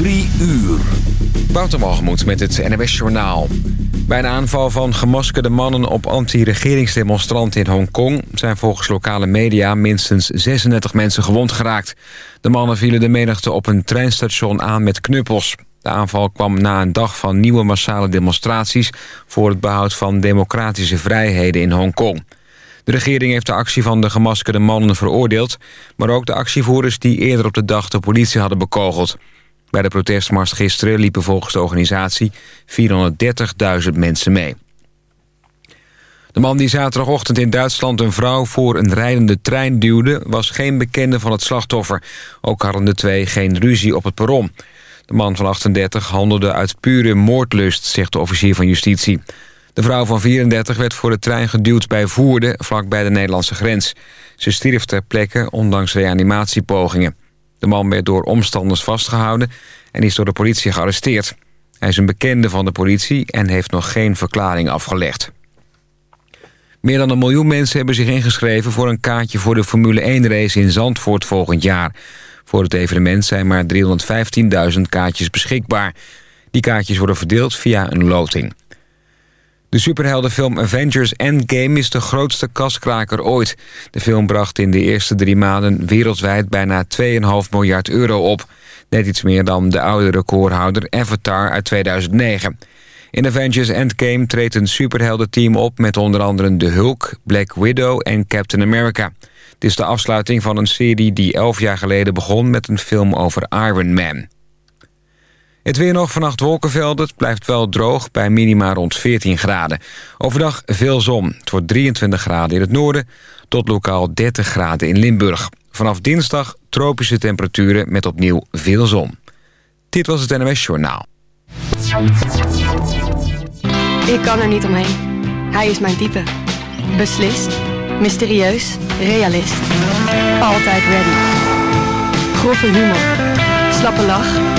Drie uur. Wouter met het NWS Journaal. Bij een aanval van gemaskerde mannen op anti-regeringsdemonstranten in Hongkong... zijn volgens lokale media minstens 36 mensen gewond geraakt. De mannen vielen de menigte op een treinstation aan met knuppels. De aanval kwam na een dag van nieuwe massale demonstraties... voor het behoud van democratische vrijheden in Hongkong. De regering heeft de actie van de gemaskerde mannen veroordeeld... maar ook de actievoerders die eerder op de dag de politie hadden bekogeld. Bij de protestmars gisteren liepen volgens de organisatie 430.000 mensen mee. De man die zaterdagochtend in Duitsland een vrouw voor een rijdende trein duwde... was geen bekende van het slachtoffer. Ook hadden de twee geen ruzie op het perron. De man van 38 handelde uit pure moordlust, zegt de officier van justitie. De vrouw van 34 werd voor de trein geduwd bij Voerde, vlakbij de Nederlandse grens. Ze stierf ter plekke, ondanks reanimatiepogingen. De man werd door omstanders vastgehouden en is door de politie gearresteerd. Hij is een bekende van de politie en heeft nog geen verklaring afgelegd. Meer dan een miljoen mensen hebben zich ingeschreven... voor een kaartje voor de Formule 1-race in Zandvoort volgend jaar. Voor het evenement zijn maar 315.000 kaartjes beschikbaar. Die kaartjes worden verdeeld via een loting. De superheldenfilm Avengers Endgame is de grootste kaskraker ooit. De film bracht in de eerste drie maanden wereldwijd bijna 2,5 miljard euro op. Net iets meer dan de oude recordhouder Avatar uit 2009. In Avengers Endgame treedt een superheldenteam op... met onder andere de Hulk, Black Widow en Captain America. Het is de afsluiting van een serie die elf jaar geleden begon... met een film over Iron Man. Het weer nog vannacht wolkenvelden. Het blijft wel droog bij minima rond 14 graden. Overdag veel zon. Het wordt 23 graden in het noorden... tot lokaal 30 graden in Limburg. Vanaf dinsdag tropische temperaturen met opnieuw veel zon. Dit was het NMS Journaal. Ik kan er niet omheen. Hij is mijn type. Beslist, mysterieus, realist. Altijd ready. Grove humor. Slappe lach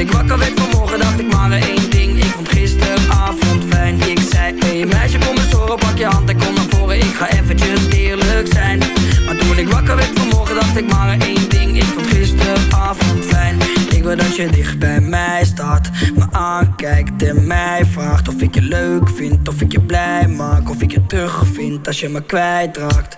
aankijkt en mij vraagt of ik je leuk vind, of ik je blij maak, of ik je terugvind als je me kwijtraakt.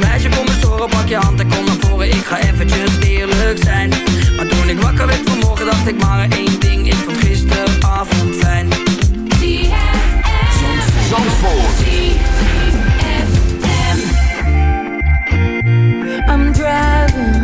hey meisje, kom eens horen, pak je hand en kom naar voren. Ik ga eventjes eerlijk zijn. Maar toen ik wakker werd vanmorgen, dacht ik maar één ding. Ik vond gisteravond fijn. Zandvoort. I'm driving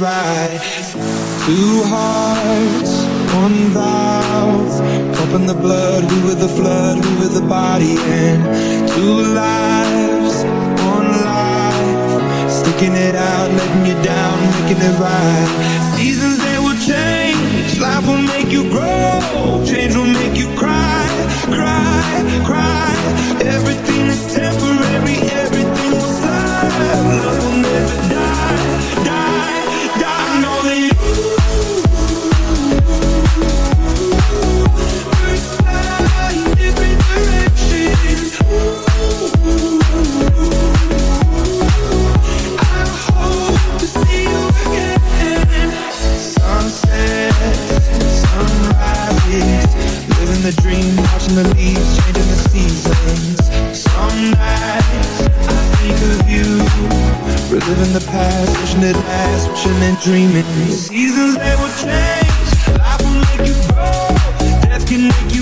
right. Two hearts, one valve. Pumping the blood, we were the flood, we were the body. And two lives, one life. Sticking it out, letting you down, making it right. Seasons they will change, life will make you grow. Change will make you cry, cry, cry. Everything is temporary, everything will slide. Love will never the leaves, changing the seasons. Some nights I think of you, reliving the past, wishing it wishing and dreaming. Seasons they will change, life will make you grow, death can make you.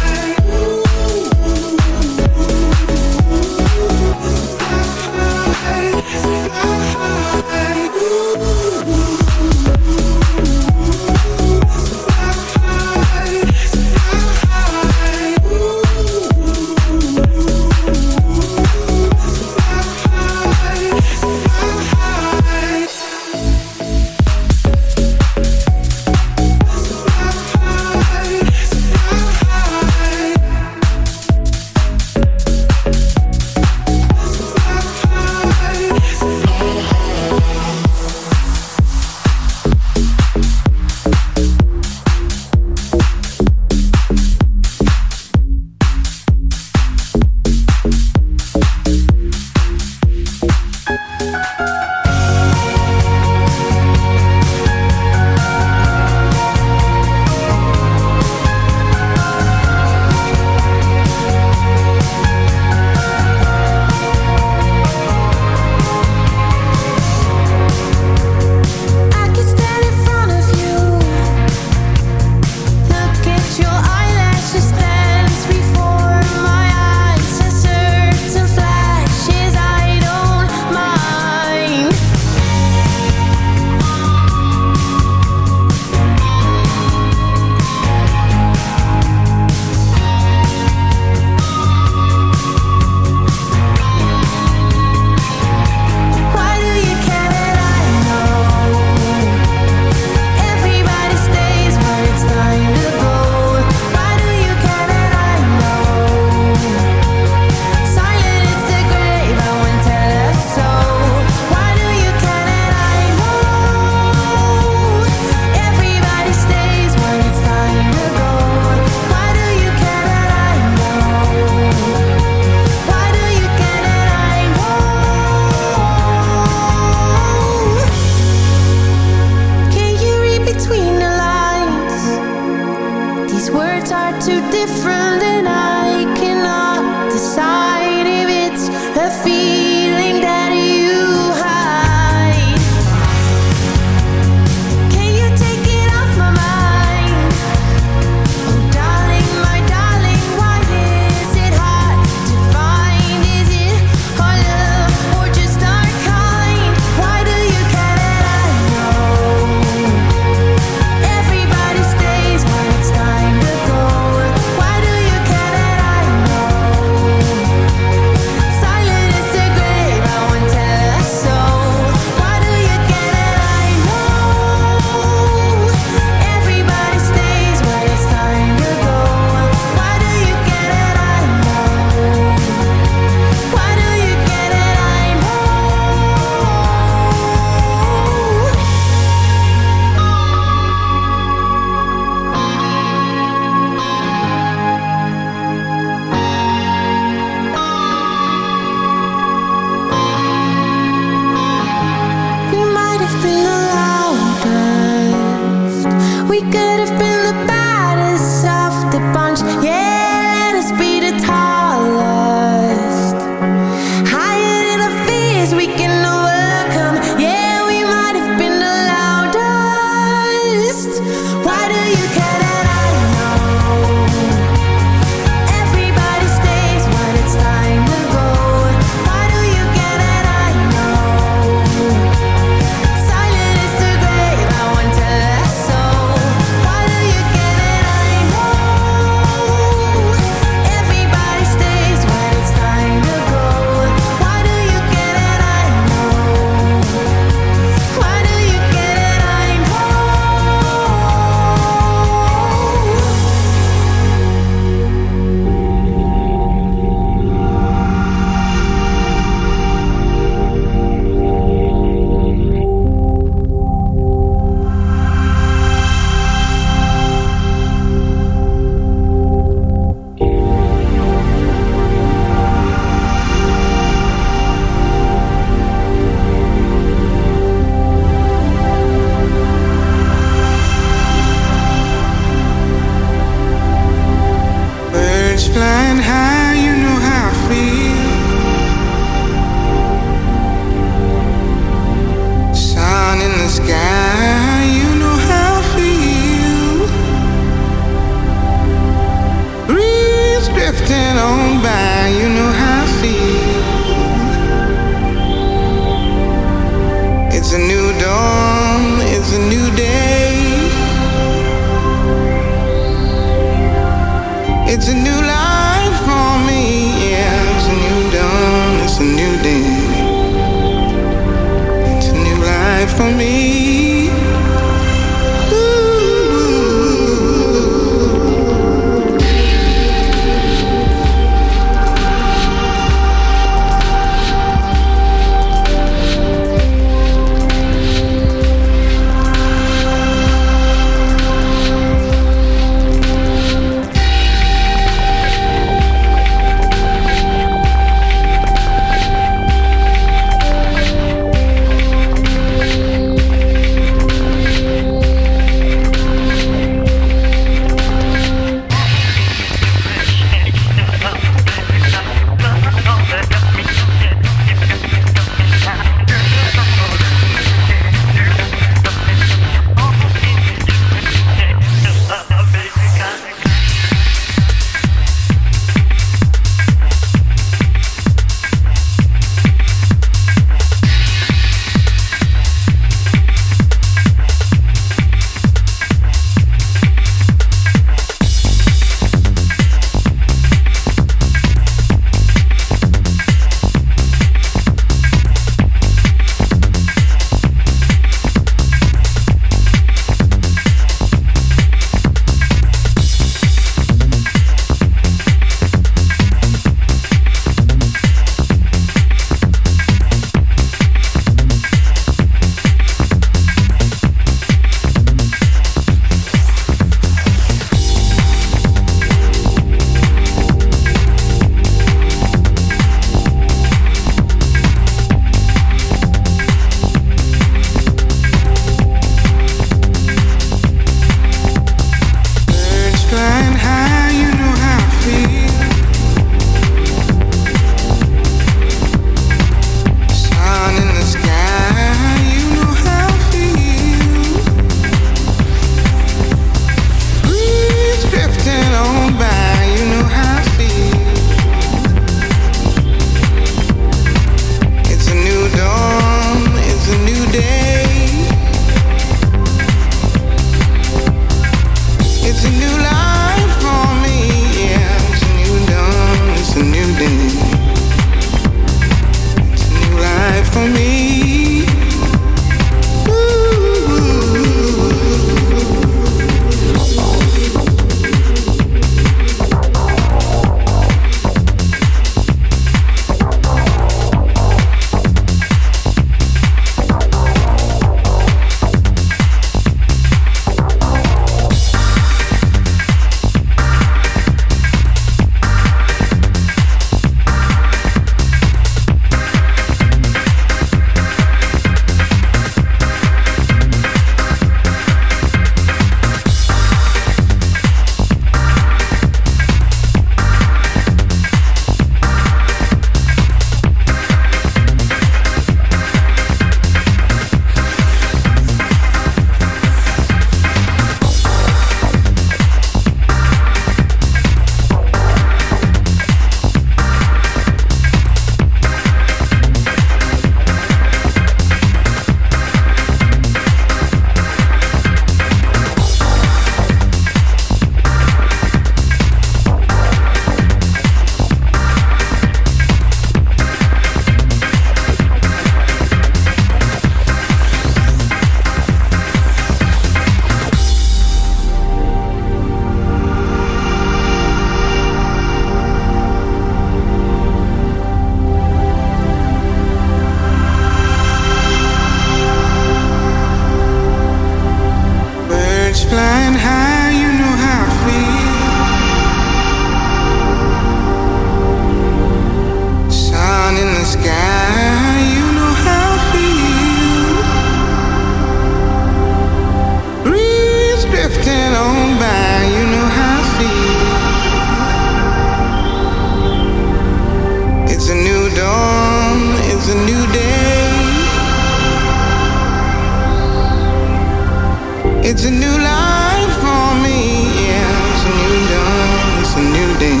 It's a new life for me, yeah. It's a new dawn, it's a new day.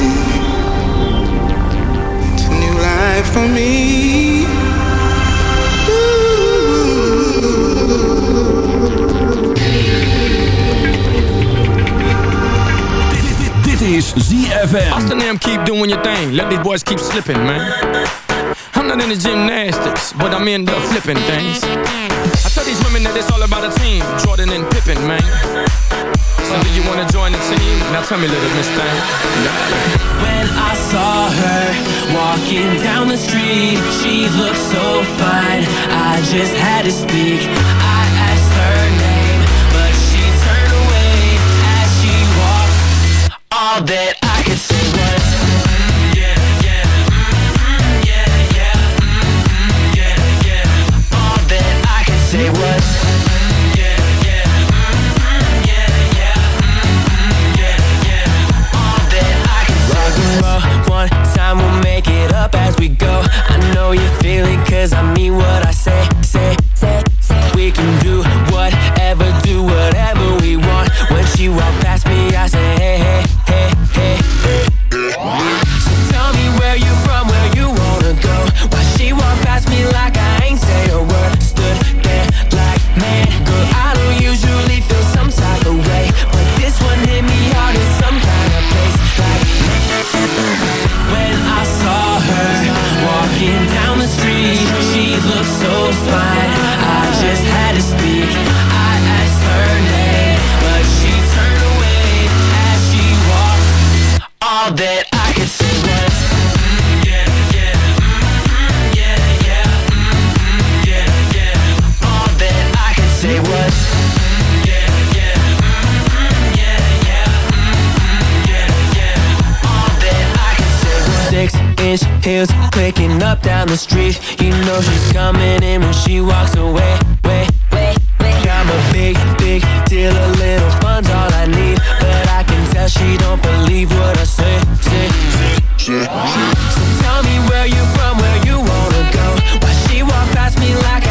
It's a new life for me. Dit is ZFM. Austin them keep doing your thing. Let these boys keep slipping, man. I'm not into gymnastics, but I'm into flipping things. That it's all about a team, Jordan and Pippen, man. So do you wanna join the team? Now tell me, little miss thing. When I saw her walking down the street, she looked so fine. I just had to speak. I asked her name, but she turned away as she walked. All that we go. I know you feel it cause I mean what I say, say, say, say. We can do whatever, do whatever we want. When she walk past heels clicking up down the street. You know she's coming in when she walks away. I'm a big, big deal. A little fun's all I need, but I can tell she don't believe what I say. Say, say, So tell me where you from, where you wanna go. Why she walk past me like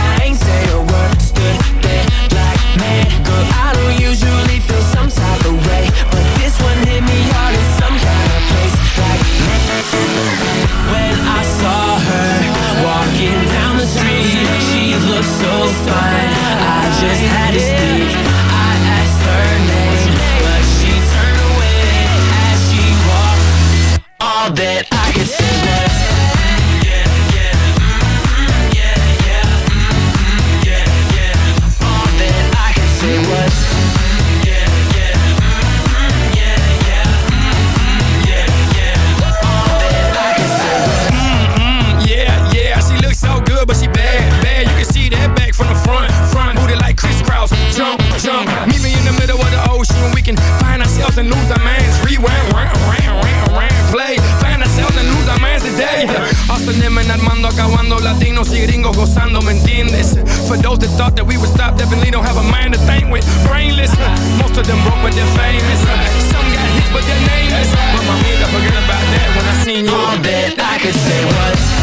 ourselves and lose our minds. Rewind, round, round, round, round, play. Find ourselves and lose our minds today. Austin and Armando acabando, latinos y gringos gozando, ¿me entiendes? For those that thought that we would stop, definitely don't have a mind to think with. Brainless, most of them broke, but they're famous. Some got hits, but they're nameless. But my amiga, forget about that when I seen you. All that I could say was.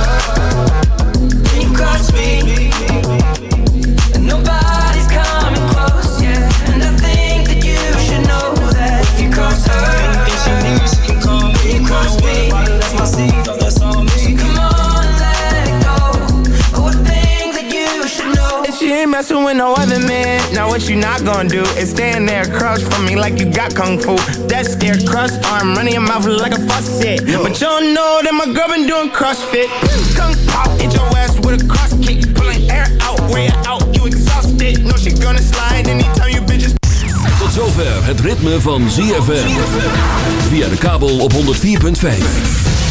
what you not gonna do is stand there across from me like you got kung fu. That's their crust arm running your mouth like a faucet. But you don't know that my girl been doing CrossFit. Kung pop, hit your ass with a cross kick, pulling air out, way out, you exhausted. No, she gonna slide anytime you bitches. Tot zover het ritme van ZFM. Via de kabel op 104.5.